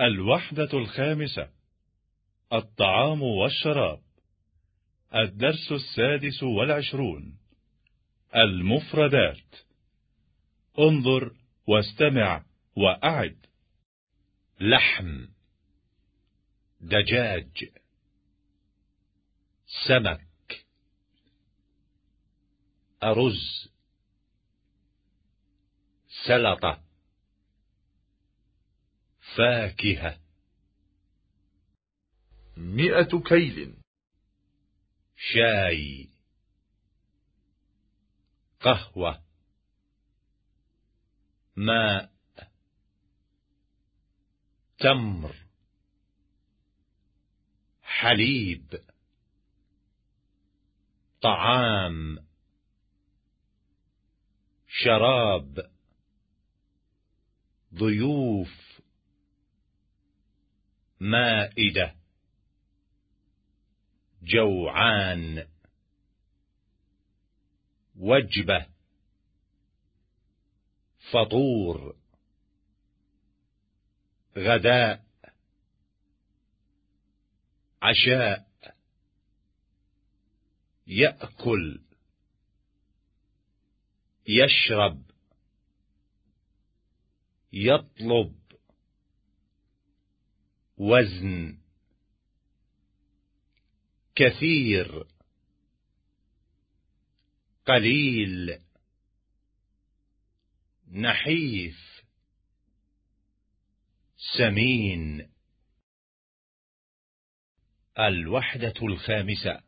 الوحدة الخامسة. الطعام والشراب. الدرس السادس والعشرون. المفردات. انظر واستمع وأعد. لحم. دجاج. سمك. أرز. سلطة. فاكهة. مئة كيل. شاي. قهوة. ماء. تمر. حليب. طعام. شراب. ضيوف. مائدة. جوعان. وجبة. فطور. غداء. عشاء. يأكل. يشرب. يطلب. وزن. كثير. قليل. نحيف. سمين. الوحدة الخامسة.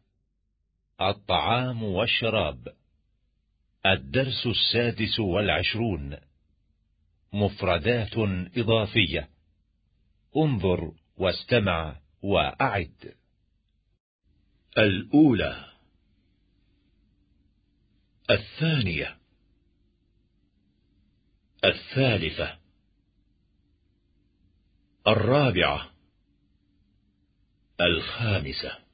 الطعام والشراب. الدرس السادس والعشرون. مفردات إضافية. انظر واستمع وأعد. الأولى. الثانية. الثالثة. الرابعة. الخامسة.